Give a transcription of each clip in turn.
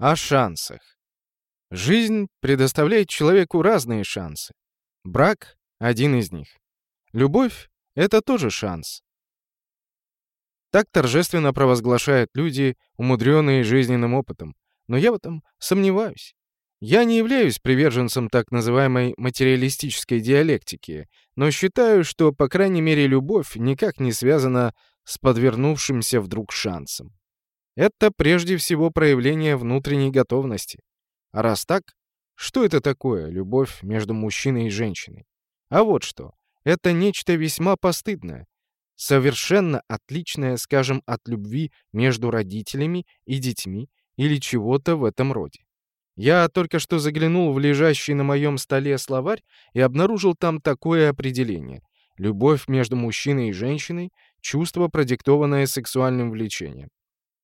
О шансах. Жизнь предоставляет человеку разные шансы. Брак — один из них. Любовь — это тоже шанс. Так торжественно провозглашают люди, умудренные жизненным опытом. Но я в этом сомневаюсь. Я не являюсь приверженцем так называемой материалистической диалектики, но считаю, что, по крайней мере, любовь никак не связана с подвернувшимся вдруг шансом. Это прежде всего проявление внутренней готовности. А раз так, что это такое любовь между мужчиной и женщиной? А вот что. Это нечто весьма постыдное. Совершенно отличное, скажем, от любви между родителями и детьми или чего-то в этом роде. Я только что заглянул в лежащий на моем столе словарь и обнаружил там такое определение. Любовь между мужчиной и женщиной — чувство, продиктованное сексуальным влечением.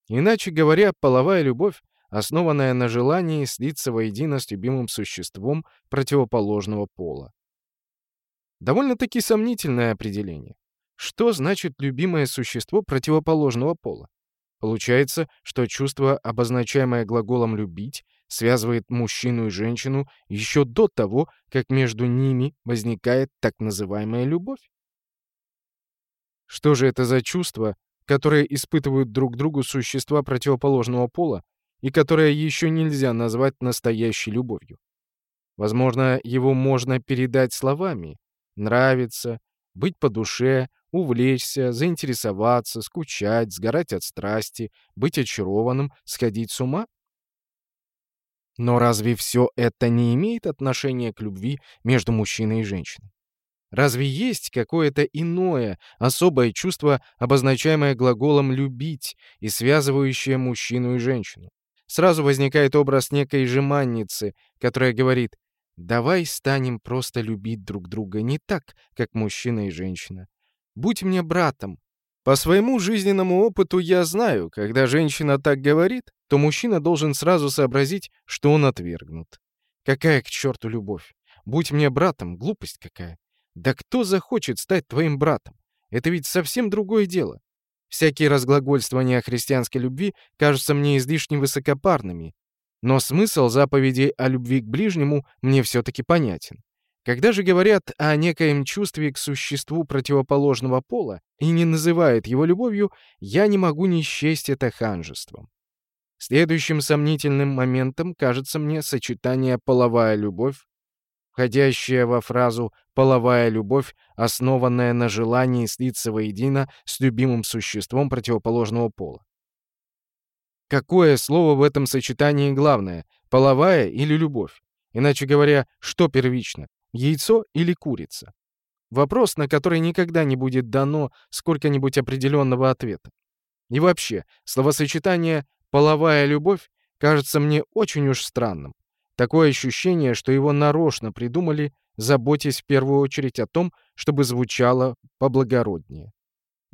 Иначе говоря, половая любовь, основанная на желании слиться воедино с любимым существом противоположного пола. Довольно-таки сомнительное определение. Что значит любимое существо противоположного пола? Получается, что чувство, обозначаемое глаголом «любить», связывает мужчину и женщину еще до того, как между ними возникает так называемая любовь. Что же это за чувство, которые испытывают друг другу существа противоположного пола и которое еще нельзя назвать настоящей любовью. Возможно, его можно передать словами «нравится», «быть по душе», «увлечься», «заинтересоваться», «скучать», «сгорать от страсти», «быть очарованным», «сходить с ума»? Но разве все это не имеет отношения к любви между мужчиной и женщиной? Разве есть какое-то иное, особое чувство, обозначаемое глаголом «любить» и связывающее мужчину и женщину? Сразу возникает образ некой жеманницы, которая говорит «давай станем просто любить друг друга не так, как мужчина и женщина. Будь мне братом». По своему жизненному опыту я знаю, когда женщина так говорит, то мужчина должен сразу сообразить, что он отвергнут. Какая к черту любовь? Будь мне братом, глупость какая. Да кто захочет стать твоим братом? Это ведь совсем другое дело. Всякие разглагольствования о христианской любви кажутся мне излишне высокопарными, но смысл заповедей о любви к ближнему мне все-таки понятен. Когда же говорят о некоем чувстве к существу противоположного пола и не называют его любовью, я не могу не счесть это ханжеством. Следующим сомнительным моментом кажется мне сочетание половая любовь входящая во фразу «половая любовь, основанная на желании слиться воедино с любимым существом противоположного пола». Какое слово в этом сочетании главное – половая или любовь? Иначе говоря, что первично – яйцо или курица? Вопрос, на который никогда не будет дано сколько-нибудь определенного ответа. И вообще, словосочетание «половая любовь» кажется мне очень уж странным. Такое ощущение, что его нарочно придумали, заботясь в первую очередь о том, чтобы звучало поблагороднее.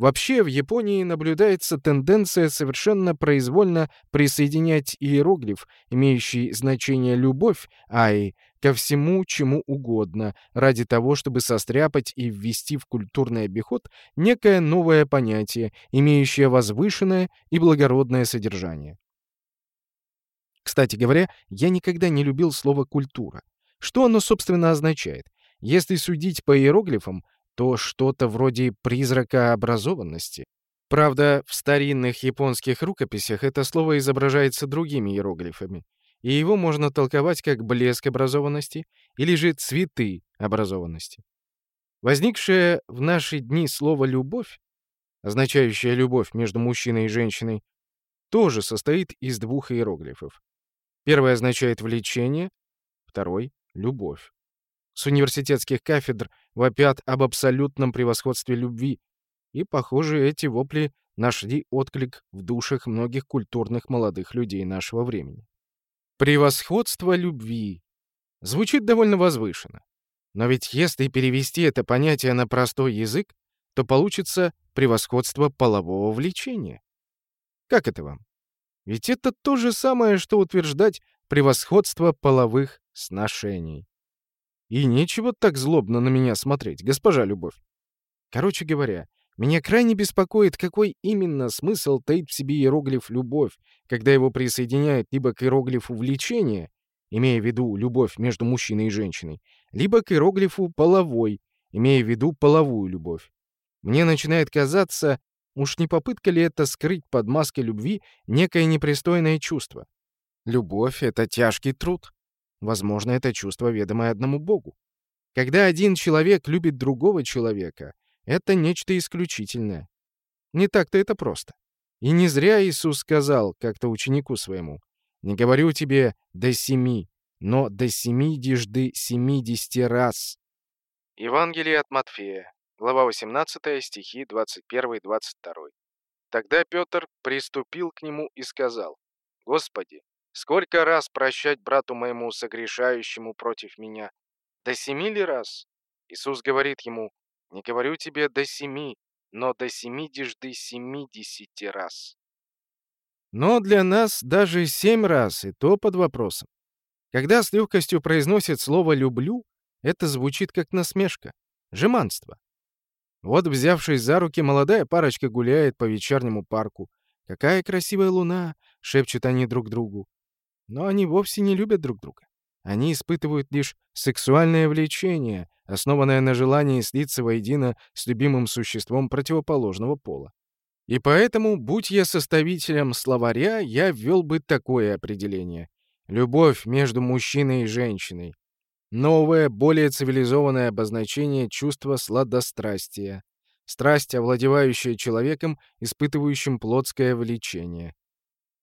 Вообще, в Японии наблюдается тенденция совершенно произвольно присоединять иероглиф, имеющий значение «любовь», ай, ко всему, чему угодно, ради того, чтобы состряпать и ввести в культурный обиход некое новое понятие, имеющее возвышенное и благородное содержание. Кстати говоря, я никогда не любил слово «культура». Что оно, собственно, означает? Если судить по иероглифам, то что-то вроде призрака образованности. Правда, в старинных японских рукописях это слово изображается другими иероглифами, и его можно толковать как блеск образованности или же цветы образованности. Возникшее в наши дни слово «любовь», означающее любовь между мужчиной и женщиной, тоже состоит из двух иероглифов. Первый означает влечение, второй — любовь. С университетских кафедр вопят об абсолютном превосходстве любви, и, похоже, эти вопли нашли отклик в душах многих культурных молодых людей нашего времени. Превосходство любви. Звучит довольно возвышенно. Но ведь если перевести это понятие на простой язык, то получится превосходство полового влечения. Как это вам? Ведь это то же самое, что утверждать превосходство половых сношений. И нечего так злобно на меня смотреть, госпожа Любовь. Короче говоря, Меня крайне беспокоит, какой именно смысл таит в себе иероглиф «любовь», когда его присоединяют либо к иероглифу «влечение», имея в виду любовь между мужчиной и женщиной, либо к иероглифу «половой», имея в виду половую любовь. Мне начинает казаться, уж не попытка ли это скрыть под маской любви некое непристойное чувство. Любовь — это тяжкий труд. Возможно, это чувство, ведомое одному Богу. Когда один человек любит другого человека, это нечто исключительное. Не так-то это просто. И не зря Иисус сказал как-то ученику своему, «Не говорю тебе до семи, но до семидежды семидесяти раз». Евангелие от Матфея, глава 18, стихи 21-22. Тогда Петр приступил к нему и сказал, «Господи, сколько раз прощать брату моему, согрешающему против меня? До семи ли раз?» Иисус говорит ему, не говорю тебе до семи, но до семидежды семидесяти раз. Но для нас даже семь раз, и то под вопросом. Когда с легкостью произносит слово «люблю», это звучит как насмешка, жеманство. Вот, взявшись за руки, молодая парочка гуляет по вечернему парку. «Какая красивая луна!» — шепчут они друг другу. Но они вовсе не любят друг друга. Они испытывают лишь сексуальное влечение, основанное на желании слиться воедино с любимым существом противоположного пола. И поэтому, будь я составителем словаря, я ввел бы такое определение. Любовь между мужчиной и женщиной. Новое, более цивилизованное обозначение чувства сладострастия. Страсть, овладевающая человеком, испытывающим плотское влечение.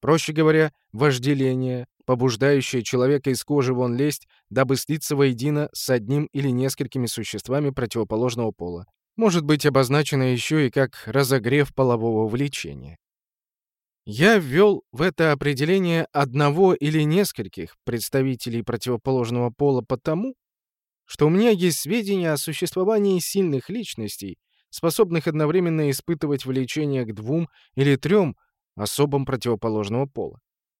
Проще говоря, вожделение, побуждающее человека из кожи вон лезть, дабы слиться воедино с одним или несколькими существами противоположного пола. Может быть обозначено еще и как разогрев полового влечения. Я ввел в это определение одного или нескольких представителей противоположного пола потому, что у меня есть сведения о существовании сильных личностей, способных одновременно испытывать влечение к двум или трем особам противоположного пола.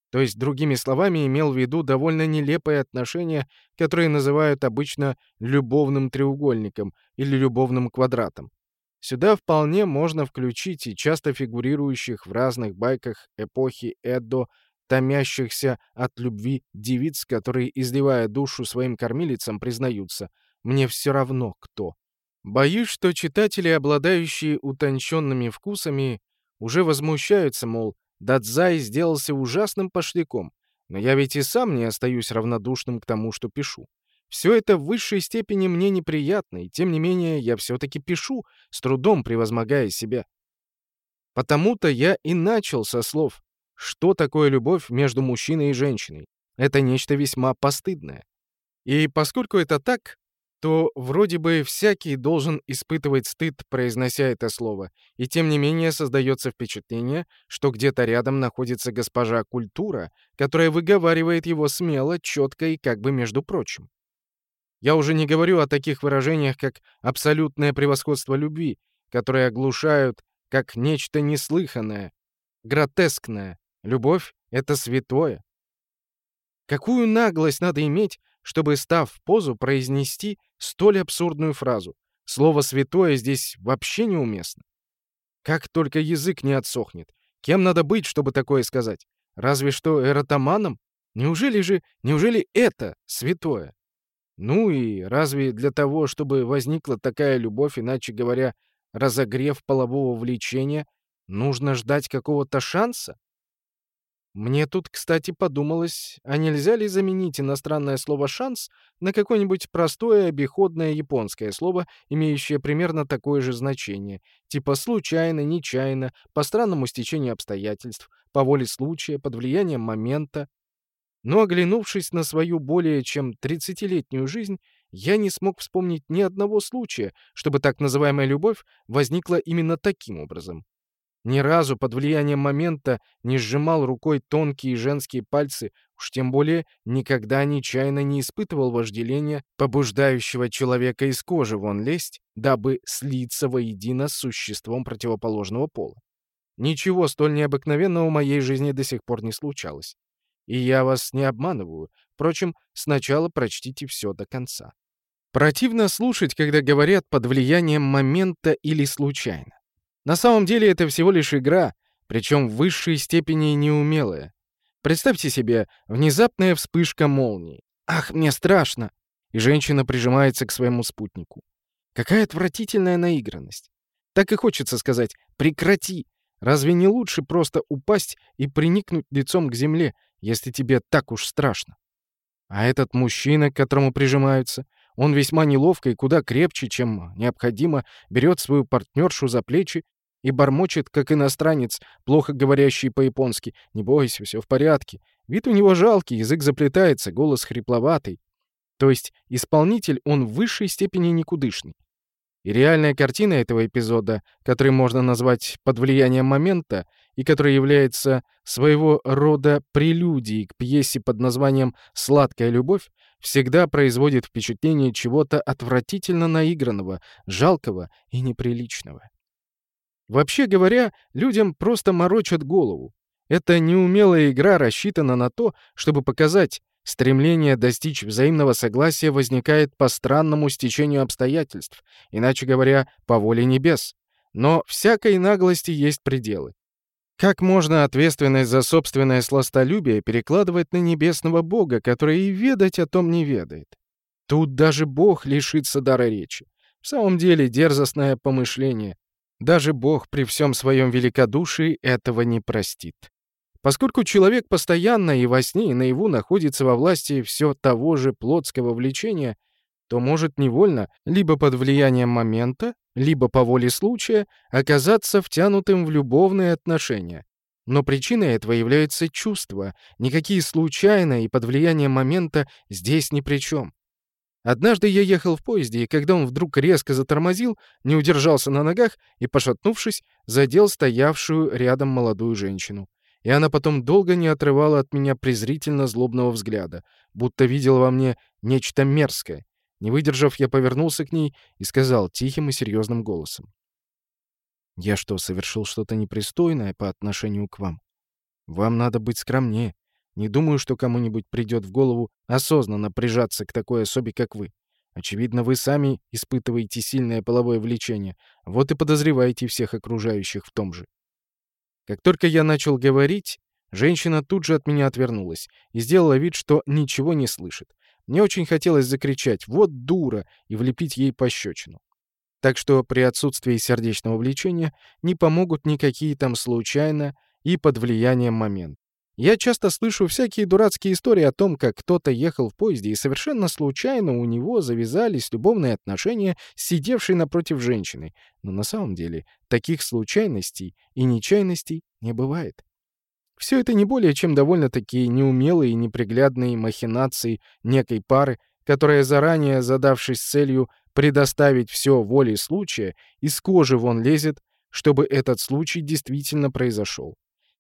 То есть, другими словами, имел в виду довольно нелепое отношение, которое называют обычно любовным треугольником или любовным квадратом. Сюда вполне можно включить и часто фигурирующих в разных байках эпохи Эдо, томящихся от любви девиц, которые, изливая душу своим кормилицам, признаются «мне все равно кто». Боюсь, что читатели, обладающие утонченными вкусами, уже возмущаются, мол, Дадзай сделался ужасным пошляком, но я ведь и сам не остаюсь равнодушным к тому, что пишу. Все это в высшей степени мне неприятно, и тем не менее я все-таки пишу, с трудом превозмогая себя. Потому-то я и начал со слов «Что такое любовь между мужчиной и женщиной?» Это нечто весьма постыдное. И поскольку это так, то вроде бы всякий должен испытывать стыд, произнося это слово, и тем не менее создается впечатление, что где-то рядом находится госпожа Культура, которая выговаривает его смело, четко и как бы между прочим. Я уже не говорю о таких выражениях, как «абсолютное превосходство любви», которые оглушают как нечто неслыханное, гротескное. Любовь — это святое. Какую наглость надо иметь, чтобы, став в позу, произнести столь абсурдную фразу. Слово «святое» здесь вообще неуместно. Как только язык не отсохнет. Кем надо быть, чтобы такое сказать? Разве что эротоманом? Неужели же, неужели это святое? Ну и разве для того, чтобы возникла такая любовь, иначе говоря, разогрев полового влечения, нужно ждать какого-то шанса? Мне тут, кстати, подумалось, а нельзя ли заменить иностранное слово «шанс» на какое-нибудь простое обиходное японское слово, имеющее примерно такое же значение, типа случайно, нечаянно, по странному стечению обстоятельств, по воле случая, под влиянием момента. Но, оглянувшись на свою более чем 30-летнюю жизнь, я не смог вспомнить ни одного случая, чтобы так называемая любовь возникла именно таким образом. Ни разу под влиянием момента не сжимал рукой тонкие женские пальцы, уж тем более никогда нечаянно не испытывал вожделения, побуждающего человека из кожи вон лезть, дабы слиться воедино с существом противоположного пола. Ничего столь необыкновенного в моей жизни до сих пор не случалось. И я вас не обманываю. Впрочем, сначала прочтите все до конца. Противно слушать, когда говорят под влиянием момента или случайно. На самом деле это всего лишь игра, причем в высшей степени неумелая. Представьте себе внезапная вспышка молнии. «Ах, мне страшно!» И женщина прижимается к своему спутнику. Какая отвратительная наигранность. Так и хочется сказать «прекрати». Разве не лучше просто упасть и приникнуть лицом к земле, если тебе так уж страшно? А этот мужчина, к которому прижимаются, он весьма неловко и куда крепче, чем необходимо, берет свою партнершу за плечи и бормочет, как иностранец, плохо говорящий по-японски. «Не бойся, все в порядке». Вид у него жалкий, язык заплетается, голос хрипловатый. То есть исполнитель он в высшей степени никудышный. И реальная картина этого эпизода, который можно назвать под влиянием момента, и который является своего рода прелюдией к пьесе под названием «Сладкая любовь», всегда производит впечатление чего-то отвратительно наигранного, жалкого и неприличного. Вообще говоря, людям просто морочат голову. Эта неумелая игра рассчитана на то, чтобы показать, стремление достичь взаимного согласия возникает по странному стечению обстоятельств, иначе говоря, по воле небес. Но всякой наглости есть пределы. Как можно ответственность за собственное сластолюбие перекладывать на небесного Бога, который и ведать о том не ведает? Тут даже Бог лишится дара речи. В самом деле дерзостное помышление. Даже Бог при всем своем великодушии этого не простит. Поскольку человек постоянно и во сне, и наяву находится во власти все того же плотского влечения, то может невольно, либо под влиянием момента, либо по воле случая, оказаться втянутым в любовные отношения. Но причиной этого является чувство. Никакие случайно и под влиянием момента здесь ни при чем. Однажды я ехал в поезде, и когда он вдруг резко затормозил, не удержался на ногах и, пошатнувшись, задел стоявшую рядом молодую женщину. И она потом долго не отрывала от меня презрительно злобного взгляда, будто видела во мне нечто мерзкое, не выдержав, я повернулся к ней и сказал тихим и серьезным голосом. «Я что, совершил что-то непристойное по отношению к вам? Вам надо быть скромнее. Не думаю, что кому-нибудь придет в голову осознанно прижаться к такой особе, как вы. Очевидно, вы сами испытываете сильное половое влечение, вот и подозреваете всех окружающих в том же. Как только я начал говорить, женщина тут же от меня отвернулась и сделала вид, что ничего не слышит. Мне очень хотелось закричать «Вот дура!» и влепить ей пощечину. Так что при отсутствии сердечного влечения не помогут никакие там случайно и под влиянием момент. Я часто слышу всякие дурацкие истории о том, как кто-то ехал в поезде, и совершенно случайно у него завязались любовные отношения с сидевшей напротив женщиной. Но на самом деле таких случайностей и нечаянностей не бывает. Все это не более чем довольно-таки неумелые и неприглядные махинации некой пары, которая, заранее задавшись целью предоставить все воле случая, из кожи вон лезет, чтобы этот случай действительно произошел.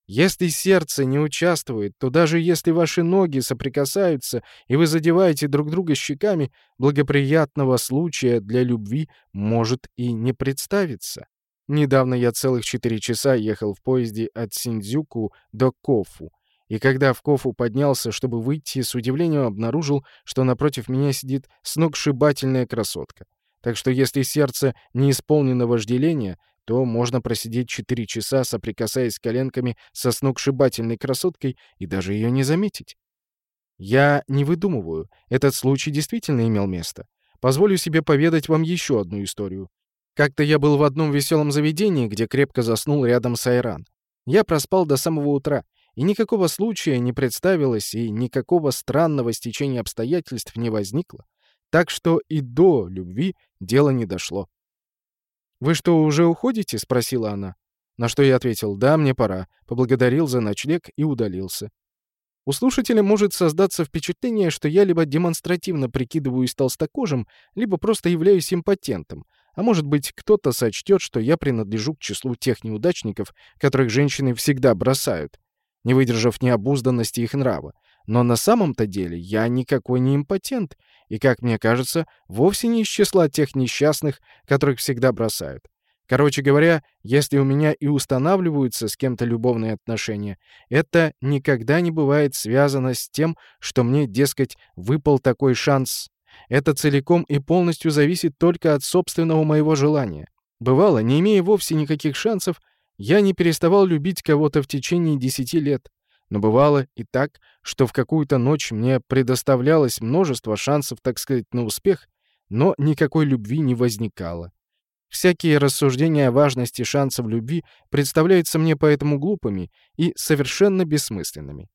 Если сердце не участвует, то даже если ваши ноги соприкасаются, и вы задеваете друг друга щеками, благоприятного случая для любви может и не представиться. Недавно я целых четыре часа ехал в поезде от Синдзюку до Кофу. И когда в Кофу поднялся, чтобы выйти, с удивлением обнаружил, что напротив меня сидит сногсшибательная красотка. Так что если сердце не исполнено вожделения, то можно просидеть четыре часа, соприкасаясь коленками со сногсшибательной красоткой и даже ее не заметить. Я не выдумываю. Этот случай действительно имел место. Позволю себе поведать вам еще одну историю. Как-то я был в одном веселом заведении, где крепко заснул рядом с Айран. Я проспал до самого утра, и никакого случая не представилось, и никакого странного стечения обстоятельств не возникло. Так что и до любви дело не дошло. «Вы что, уже уходите?» — спросила она. На что я ответил «Да, мне пора», поблагодарил за ночлег и удалился. У слушателя может создаться впечатление, что я либо демонстративно прикидываюсь толстокожим, либо просто являюсь импотентом, а может быть, кто-то сочтет, что я принадлежу к числу тех неудачников, которых женщины всегда бросают, не выдержав необузданности их нрава. Но на самом-то деле я никакой не импотент, и, как мне кажется, вовсе не из числа тех несчастных, которых всегда бросают. Короче говоря, если у меня и устанавливаются с кем-то любовные отношения, это никогда не бывает связано с тем, что мне, дескать, выпал такой шанс это целиком и полностью зависит только от собственного моего желания. Бывало, не имея вовсе никаких шансов, я не переставал любить кого-то в течение десяти лет. Но бывало и так, что в какую-то ночь мне предоставлялось множество шансов, так сказать, на успех, но никакой любви не возникало. Всякие рассуждения о важности шансов любви представляются мне поэтому глупыми и совершенно бессмысленными.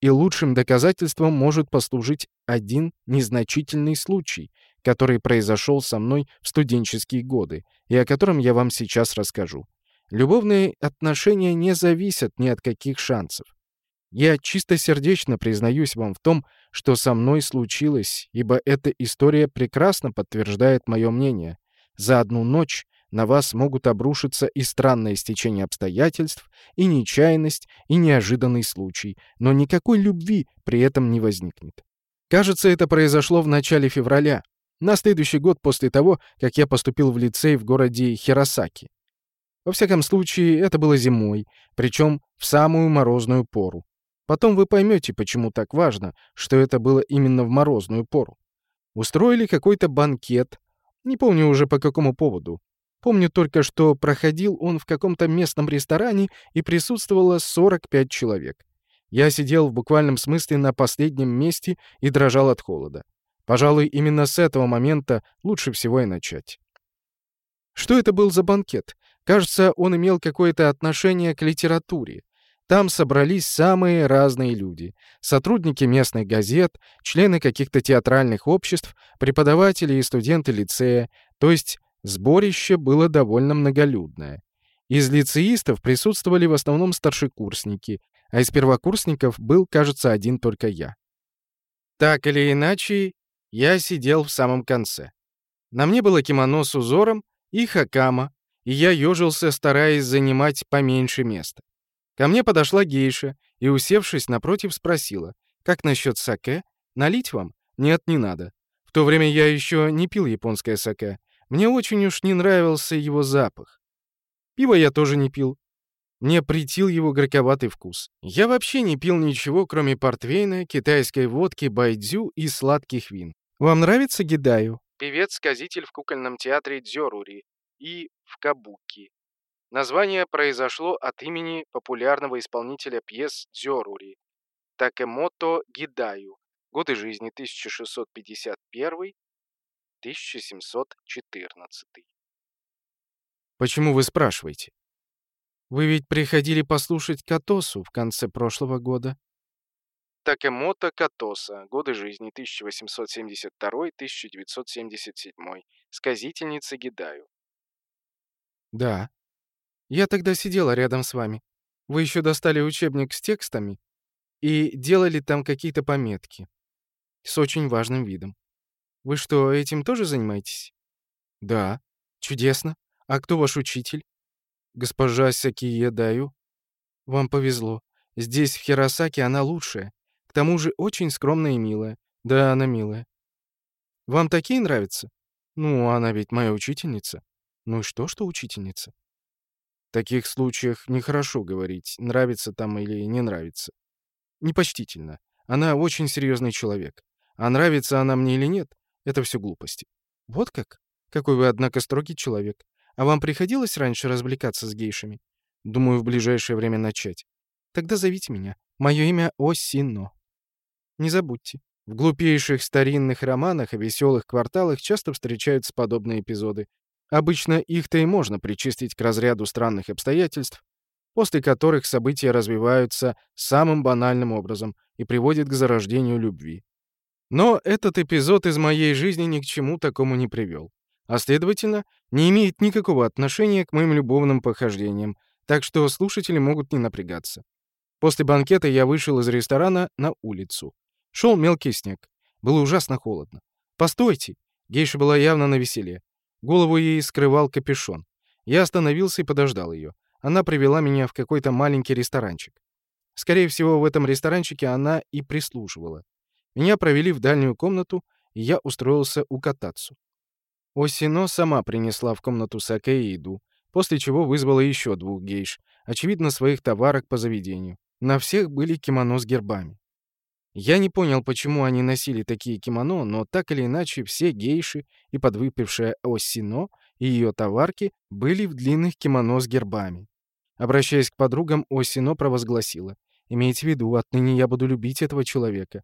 И лучшим доказательством может послужить один незначительный случай, который произошел со мной в студенческие годы и о котором я вам сейчас расскажу. Любовные отношения не зависят ни от каких шансов. Я чистосердечно признаюсь вам в том, что со мной случилось, ибо эта история прекрасно подтверждает мое мнение. За одну ночь на вас могут обрушиться и странное стечение обстоятельств, и нечаянность, и неожиданный случай, но никакой любви при этом не возникнет. Кажется, это произошло в начале февраля, на следующий год после того, как я поступил в лицей в городе Хиросаки. Во всяком случае, это было зимой, причем в самую морозную пору. Потом вы поймете, почему так важно, что это было именно в морозную пору. Устроили какой-то банкет, не помню уже по какому поводу. Помню только, что проходил он в каком-то местном ресторане и присутствовало 45 человек. Я сидел в буквальном смысле на последнем месте и дрожал от холода. Пожалуй, именно с этого момента лучше всего и начать. Что это был за банкет? Кажется, он имел какое-то отношение к литературе. Там собрались самые разные люди. Сотрудники местных газет, члены каких-то театральных обществ, преподаватели и студенты лицея, то есть сборище было довольно многолюдное. Из лицеистов присутствовали в основном старшекурсники, а из первокурсников был, кажется, один только я. Так или иначе, я сидел в самом конце. На мне было кимоно с узором и хакама, и я ежился, стараясь занимать поменьше места. Ко мне подошла гейша и, усевшись напротив, спросила, «Как насчет саке? Налить вам?» «Нет, не надо. В то время я еще не пил японское саке. Мне очень уж не нравился его запах. Пиво я тоже не пил. Мне притил его горьковатый вкус. Я вообще не пил ничего, кроме портвейна, китайской водки, байдзю и сладких вин. Вам нравится Гидаю? Певец-сказитель в кукольном театре Дзёрури и в Кабуки. Название произошло от имени популярного исполнителя пьес Дзёрури Такемото Гидаю. Годы жизни 1651-1714. Почему вы спрашиваете? Вы ведь приходили послушать Катосу в конце прошлого года. Такемото Катоса. Годы жизни 1872-1977. Сказительница Гидаю. Да. Я тогда сидела рядом с вами. Вы еще достали учебник с текстами и делали там какие-то пометки. С очень важным видом. Вы что, этим тоже занимаетесь? Да. Чудесно. А кто ваш учитель? Госпожа Сакие Даю. Вам повезло. Здесь, в Хиросаке, она лучшая. К тому же очень скромная и милая. Да, она милая. Вам такие нравятся? Ну, она ведь моя учительница. Ну и что, что учительница? В таких случаях нехорошо говорить, нравится там или не нравится. Непочтительно. Она очень серьезный человек. А нравится она мне или нет, это все глупости. Вот как? Какой вы, однако, строгий человек. А вам приходилось раньше развлекаться с гейшами? Думаю, в ближайшее время начать. Тогда зовите меня. Мое имя Осино. Не забудьте. В глупейших старинных романах о веселых кварталах часто встречаются подобные эпизоды. Обычно их-то и можно причистить к разряду странных обстоятельств, после которых события развиваются самым банальным образом и приводят к зарождению любви. Но этот эпизод из моей жизни ни к чему такому не привел а следовательно, не имеет никакого отношения к моим любовным похождениям, так что слушатели могут не напрягаться. После банкета я вышел из ресторана на улицу. Шел мелкий снег. Было ужасно холодно. «Постойте!» Гейша была явно на веселе. Голову ей скрывал капюшон. Я остановился и подождал ее. Она привела меня в какой-то маленький ресторанчик. Скорее всего, в этом ресторанчике она и прислуживала. Меня провели в дальнюю комнату, и я устроился укататься. Осино сама принесла в комнату саке и еду, после чего вызвала еще двух гейш, очевидно, своих товарок по заведению. На всех были кимоно с гербами. Я не понял, почему они носили такие кимоно, но так или иначе все гейши и подвыпившая Осино и ее товарки были в длинных кимоно с гербами. Обращаясь к подругам, Осино провозгласила. «Имейте в виду, отныне я буду любить этого человека».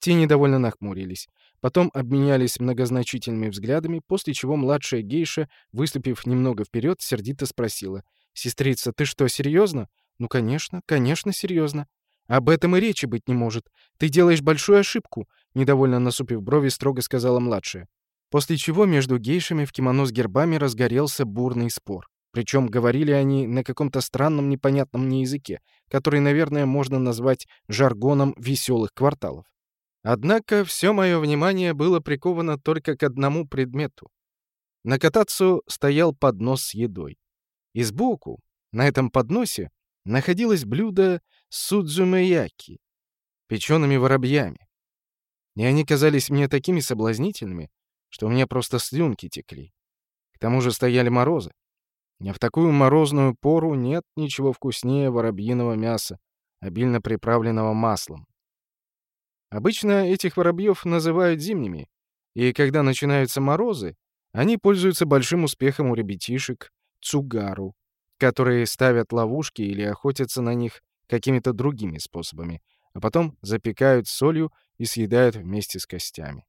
Те недовольно нахмурились. Потом обменялись многозначительными взглядами, после чего младшая гейша, выступив немного вперед, сердито спросила. «Сестрица, ты что, серьезно?» «Ну, конечно, конечно, серьезно. Об этом и речи быть не может. Ты делаешь большую ошибку», — недовольно насупив брови, строго сказала младшая. После чего между гейшами в кимоно с гербами разгорелся бурный спор. Причем говорили они на каком-то странном непонятном мне языке, который, наверное, можно назвать жаргоном веселых кварталов. Однако все мое внимание было приковано только к одному предмету. На катацу стоял поднос с едой. И сбоку, на этом подносе, находилось блюдо судзумеяки, печеными воробьями. И они казались мне такими соблазнительными, что у меня просто слюнки текли. К тому же стояли морозы. А в такую морозную пору нет ничего вкуснее воробьиного мяса, обильно приправленного маслом. Обычно этих воробьев называют зимними, и когда начинаются морозы, они пользуются большим успехом у ребятишек цугару, которые ставят ловушки или охотятся на них какими-то другими способами, а потом запекают солью и съедают вместе с костями.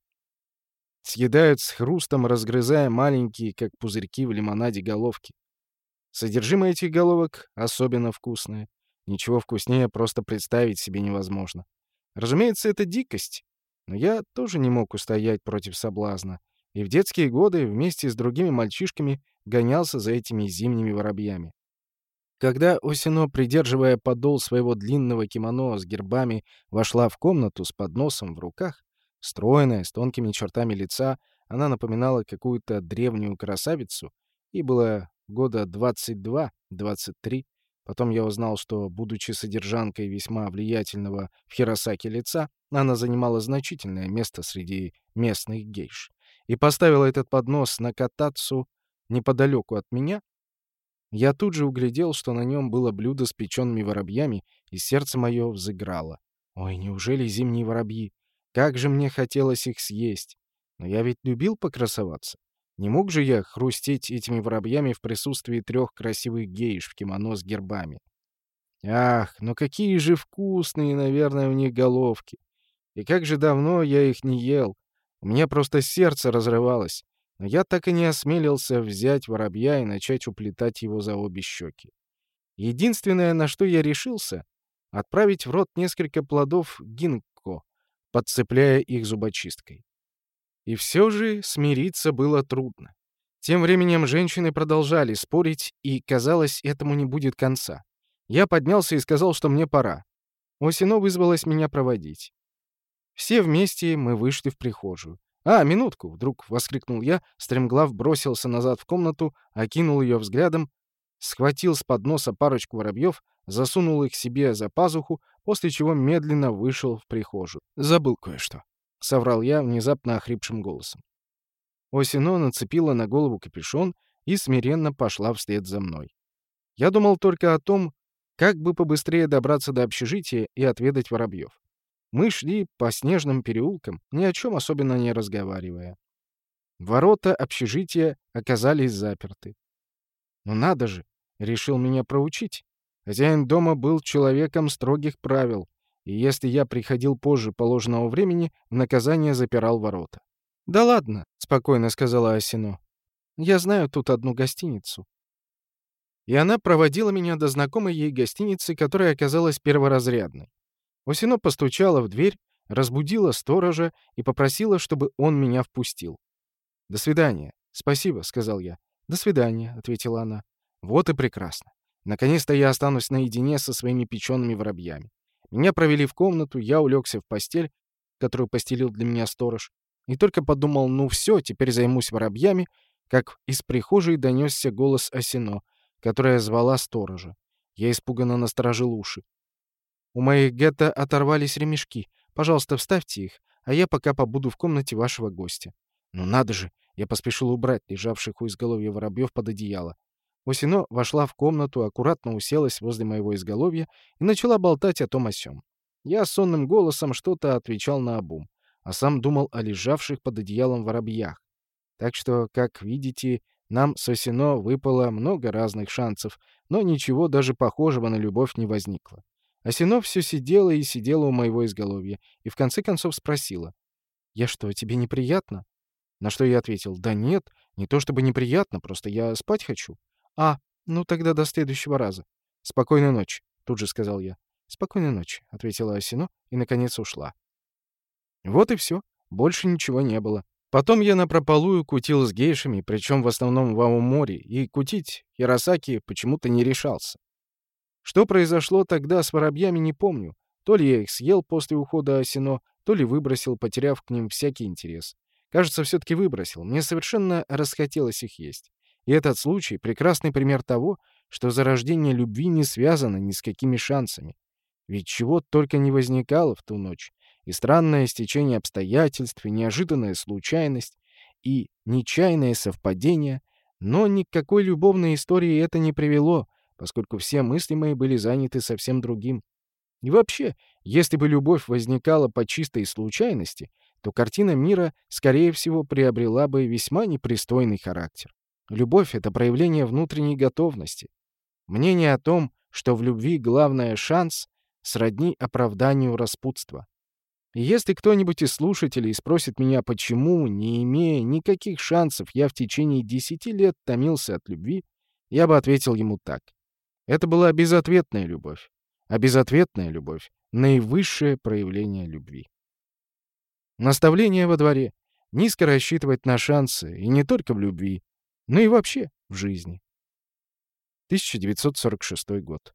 Съедают с хрустом, разгрызая маленькие, как пузырьки в лимонаде, головки. Содержимое этих головок особенно вкусное. Ничего вкуснее просто представить себе невозможно. Разумеется, это дикость, но я тоже не мог устоять против соблазна, и в детские годы вместе с другими мальчишками гонялся за этими зимними воробьями. Когда Осино, придерживая подол своего длинного кимоно с гербами, вошла в комнату с подносом в руках, стройная, с тонкими чертами лица, она напоминала какую-то древнюю красавицу, и было года 22-23. Потом я узнал, что, будучи содержанкой весьма влиятельного в Хиросаке лица, она занимала значительное место среди местных гейш. И поставила этот поднос на катацу неподалеку от меня, я тут же углядел, что на нем было блюдо с печеными воробьями, и сердце мое взыграло. Ой, неужели зимние воробьи? Как же мне хотелось их съесть! Но я ведь любил покрасоваться. Не мог же я хрустеть этими воробьями в присутствии трех красивых гейш в кимоно с гербами. Ах, ну какие же вкусные, наверное, у них головки. И как же давно я их не ел. У меня просто сердце разрывалось но я так и не осмелился взять воробья и начать уплетать его за обе щеки. Единственное, на что я решился — отправить в рот несколько плодов гинко, подцепляя их зубочисткой. И все же смириться было трудно. Тем временем женщины продолжали спорить, и, казалось, этому не будет конца. Я поднялся и сказал, что мне пора. Осино вызвалась меня проводить. Все вместе мы вышли в прихожую. «А, минутку!» — вдруг воскликнул я, стремглав бросился назад в комнату, окинул ее взглядом, схватил с подноса парочку воробьев, засунул их себе за пазуху, после чего медленно вышел в прихожую. «Забыл кое-что», — соврал я внезапно охрипшим голосом. Осино нацепила на голову капюшон и смиренно пошла вслед за мной. Я думал только о том, как бы побыстрее добраться до общежития и отведать воробьев. Мы шли по снежным переулкам, ни о чем особенно не разговаривая. Ворота общежития оказались заперты. «Ну надо же!» — решил меня проучить. Хозяин дома был человеком строгих правил, и если я приходил позже положенного времени, наказание запирал ворота. «Да ладно», — спокойно сказала Асино. «Я знаю тут одну гостиницу». И она проводила меня до знакомой ей гостиницы, которая оказалась перворазрядной. Осино постучала в дверь, разбудила сторожа и попросила, чтобы он меня впустил. «До свидания». «Спасибо», — сказал я. «До свидания», — ответила она. «Вот и прекрасно. Наконец-то я останусь наедине со своими печеными воробьями». Меня провели в комнату, я улегся в постель, которую постелил для меня сторож, и только подумал, ну все, теперь займусь воробьями, как из прихожей донесся голос Осино, которая звала сторожа. Я испуганно насторожил уши. У моих гетто оторвались ремешки. Пожалуйста, вставьте их, а я пока побуду в комнате вашего гостя». «Ну надо же!» Я поспешил убрать лежавших у изголовья воробьев под одеяло. Осино вошла в комнату, аккуратно уселась возле моего изголовья и начала болтать о том о сём. Я сонным голосом что-то отвечал на обум, а сам думал о лежавших под одеялом воробьях. Так что, как видите, Нам с Осино выпало много разных шансов, но ничего даже похожего на любовь не возникло. Осино все сидела и сидела у моего изголовья, и в конце концов спросила. «Я что, тебе неприятно?» На что я ответил. «Да нет, не то чтобы неприятно, просто я спать хочу». «А, ну тогда до следующего раза». «Спокойной ночи», — тут же сказал я. «Спокойной ночи», — ответила Осино и, наконец, ушла. Вот и все. Больше ничего не было. Потом я напропалую кутил с гейшами, причем в основном в Аоморе, и кутить Хиросаки почему-то не решался. Что произошло тогда с воробьями, не помню. То ли я их съел после ухода Осино, то ли выбросил, потеряв к ним всякий интерес. Кажется, все-таки выбросил. Мне совершенно расхотелось их есть. И этот случай — прекрасный пример того, что зарождение любви не связано ни с какими шансами. Ведь чего только не возникало в ту ночь и странное стечение обстоятельств, и неожиданная случайность, и нечаянное совпадение, но ни к какой любовной истории это не привело, поскольку все мысли мои были заняты совсем другим. И вообще, если бы любовь возникала по чистой случайности, то картина мира, скорее всего, приобрела бы весьма непристойный характер. Любовь — это проявление внутренней готовности. Мнение о том, что в любви главное шанс, сродни оправданию распутства. Если кто-нибудь из слушателей спросит меня, почему, не имея никаких шансов, я в течение десяти лет томился от любви, я бы ответил ему так. Это была безответная любовь. А безответная любовь — наивысшее проявление любви. Наставление во дворе. Низко рассчитывать на шансы, и не только в любви, но и вообще в жизни. 1946 год.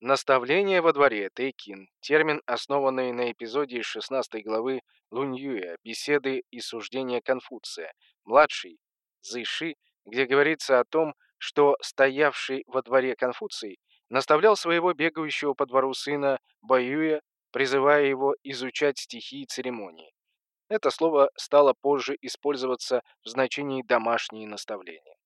Наставление во дворе Тэйкин – термин, основанный на эпизоде из 16 главы Луньюя «Беседы и суждения Конфуция», младший, Зэйши, где говорится о том, что стоявший во дворе Конфуций наставлял своего бегающего по двору сына Баюя, призывая его изучать стихи и церемонии. Это слово стало позже использоваться в значении «домашние наставления».